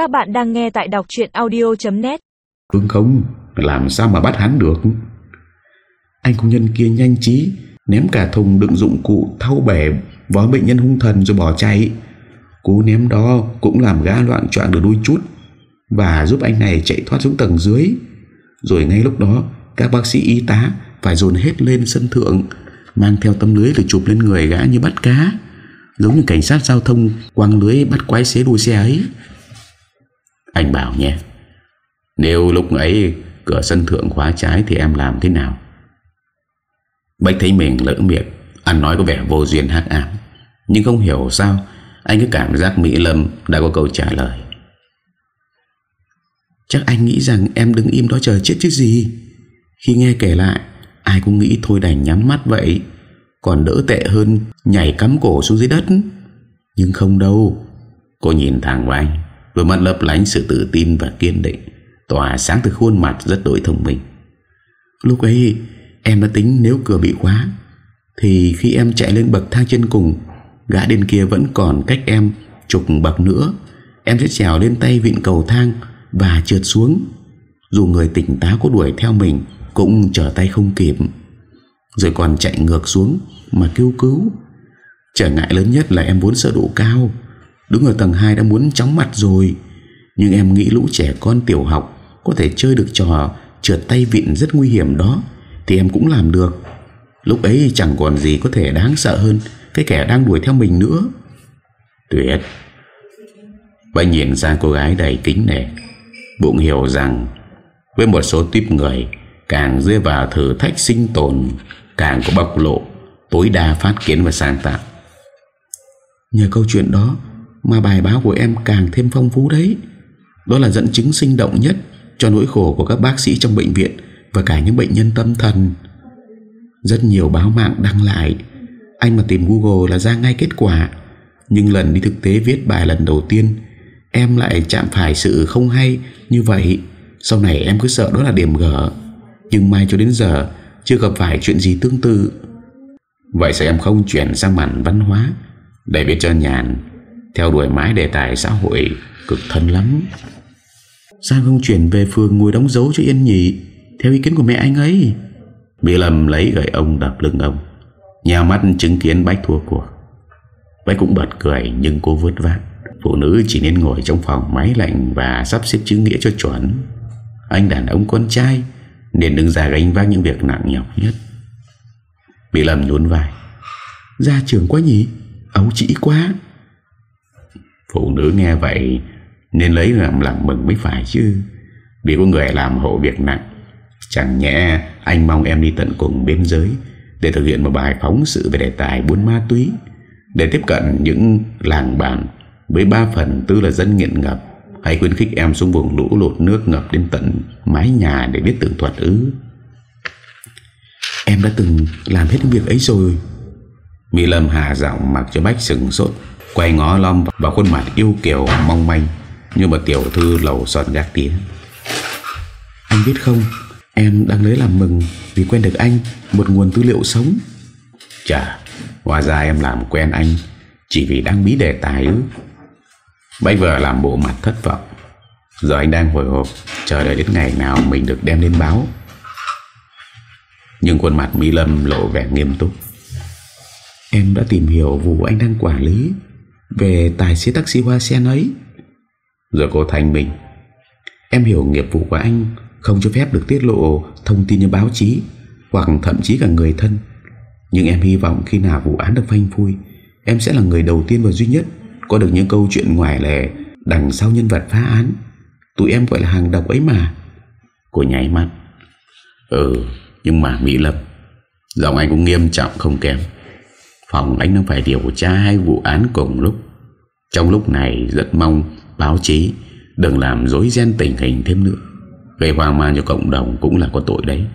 Các bạn đang nghe tại đọc chuyện audio.net Phương không, Làm sao mà bắt hắn được? Anh công nhân kia nhanh trí, Ném cả thùng đựng dụng cụ thâu bẻ Vói bệnh nhân hung thần rồi bỏ chạy. Cú ném đó cũng làm gã loạn troạn được đôi chút. Và giúp anh này chạy thoát xuống tầng dưới. Rồi ngay lúc đó, Các bác sĩ y tá Phải dồn hết lên sân thượng, Mang theo tấm lưới để chụp lên người gã như bắt cá. Giống như cảnh sát giao thông Quăng lưới bắt quái xế đuôi xe ấy. Anh bảo nhé. Nếu lúc ấy Cửa sân thượng khóa trái thì em làm thế nào? Bách thấy mình lỡ miệng Anh nói có vẻ vô duyên hắc ám. Nhưng không hiểu sao, Anh cứ cảm giác Mỹ Lâm đã có câu trả lời. Chắc anh nghĩ rằng em đứng im đó chờ chết chứ gì? Khi nghe kể lại, Ai cũng nghĩ thôi đành nhắm mắt vậy. Còn đỡ tệ hơn, Nhảy cắm cổ xuống dưới đất. Nhưng không đâu. Cô nhìn thẳng vào anh. Đôi mắt lấp lánh sự tự tin và kiên định, Tỏa sáng từ khuôn mặt rất đổi thông minh. Lúc ấy, Em đã tính nếu cửa bị khóa, Thì khi em chạy lên bậc thang chân cùng, Gã bên kia vẫn còn cách em Chục bậc nữa, Em sẽ trèo lên tay vịn cầu thang Và trượt xuống. Dù người tỉnh táo có đuổi theo mình Cũng trở tay không kịp. Rồi còn chạy ngược xuống Mà kêu cứu. Trở ngại lớn nhất là em vốn sợ độ cao Đứng ở tầng 2 đã muốn chóng mặt rồi. Nhưng em nghĩ lũ trẻ con tiểu học Có thể chơi được trò Trượt tay vịn rất nguy hiểm đó, Thì em cũng làm được. Lúc ấy chẳng còn gì có thể đáng sợ hơn Cái kẻ đang đuổi theo mình nữa. Tuyệt. Bà nhìn sang cô gái đầy kính nể Bụng hiểu rằng Với một số tuyếp người, Càng rơi vào thử thách sinh tồn, Càng có bộc lộ, Tối đa phát kiến và sáng tạo. Nhờ câu chuyện đó mà bài báo của em càng thêm phong phú đấy. Đó là dẫn chứng sinh động nhất Cho nỗi khổ của các bác sĩ trong bệnh viện Và cả những bệnh nhân tâm thần. Rất nhiều báo mạng đăng lại, Anh mà tìm Google là ra ngay kết quả. Nhưng lần đi thực tế viết bài lần đầu tiên, Em lại chạm phải sự không hay như vậy. Sau này em cứ sợ đó là điểm gỡ. Nhưng mai cho đến giờ, Chưa gặp phải chuyện gì tương tự. Vậy sao em không chuyển sang mảng văn hóa? Để biết cho nhàn. Theo đuổi mãi đề tài xã hội, Cực thân lắm. Sao không chuyển về phường ngồi đóng dấu cho yên nhị. Theo ý kiến của mẹ anh ấy, Bị lầm lấy gậy ông đập lưng ông. Nhà mắt chứng kiến Bách thua cuộc. Bách cũng bật cười, Nhưng cô vượt vát. Phụ nữ chỉ nên ngồi trong phòng máy lạnh Và sắp xếp chữ nghĩa cho chuẩn. Anh đàn ông con trai, Nên đứng ra gánh vác những việc nặng nhọc nhất. Bị lầm nhún vai. Ra trường quá nhỉ? Ấu chỉ quá. Phụ nữ nghe vậy Nên lấy làm làm mừng mới phải chứ. Vì có người làm hộ việc nặng, Chẳng nhẽ anh mong em đi tận cùng biên giới Để thực hiện một bài phóng sự về đề tài buôn ma túy, Để tiếp cận những làng bản Với ba phần tư là dân nghiện ngập Hay khuyến khích em xuống vùng lũ lụt nước ngập đến tận mái nhà để biết tường thuật ứ Em đã từng làm hết việc ấy rồi. Mỹ Lâm hà giọng mặc cho Bách sừng sốt. Quay ngó lom vào khuôn mặt yêu kiều, mong manh, Như một tiểu thư lầu sọt gác tía. Anh biết không, Em đang lấy làm mừng Vì quen được anh, Một nguồn tư liệu sống. Chà, Hóa ra em làm quen anh Chỉ vì đang bí đề tài ư. Bách vợ làm bộ mặt thất vọng. Giờ anh đang hồi hộp, Chờ đợi đến ngày nào mình được đem lên báo. Nhưng khuôn mặt Mỹ Lâm lộ vẻ nghiêm túc. Em đã tìm hiểu vụ anh đang quản lý. Về tài xế taxi hoa sen ấy. Rồi cô thành mình. Em hiểu nghiệp vụ của anh Không cho phép được tiết lộ thông tin như báo chí Hoặc thậm chí cả người thân. Nhưng em hy vọng khi nào vụ án được phanh phui Em sẽ là người đầu tiên và duy nhất Có được những câu chuyện ngoài lề Đằng sau nhân vật phá án. Tụi em gọi là hàng độc ấy mà. Cô nháy mắt. Ừ nhưng mà Mỹ Lâm Giọng anh cũng nghiêm trọng không kém. Phòng anh đang phải điều tra hai vụ án cùng lúc trong lúc này rất mong báo chí Đừng làm dối ghen tình hình thêm nữa. Gây hoang mang cho cộng đồng cũng là có tội đấy.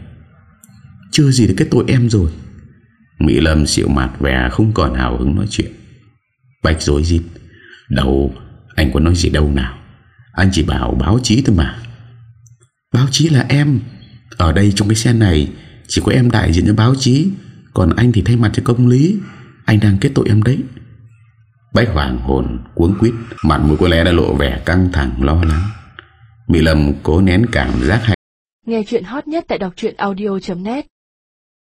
Chưa gì được cái tội em rồi. Mỹ Lâm xịu mặt vẻ không còn hào hứng nói chuyện. Bách dối dít Đâu anh có nói gì đâu nào. Anh chỉ bảo báo chí thôi mà. Báo chí là em. Ở đây trong cái xe này Chỉ có em đại diện cho báo chí, Còn anh thì thay mặt cho công lý. Anh đang kết tội em đấy. Bách hoàng hồn cuốn quýt, Mặt mũi có lẽ đã lộ vẻ căng thẳng, lo lắng. Mỹ Lâm cố nén cảm giác hay Nghe chuyện hot nhất tại đọc audio.net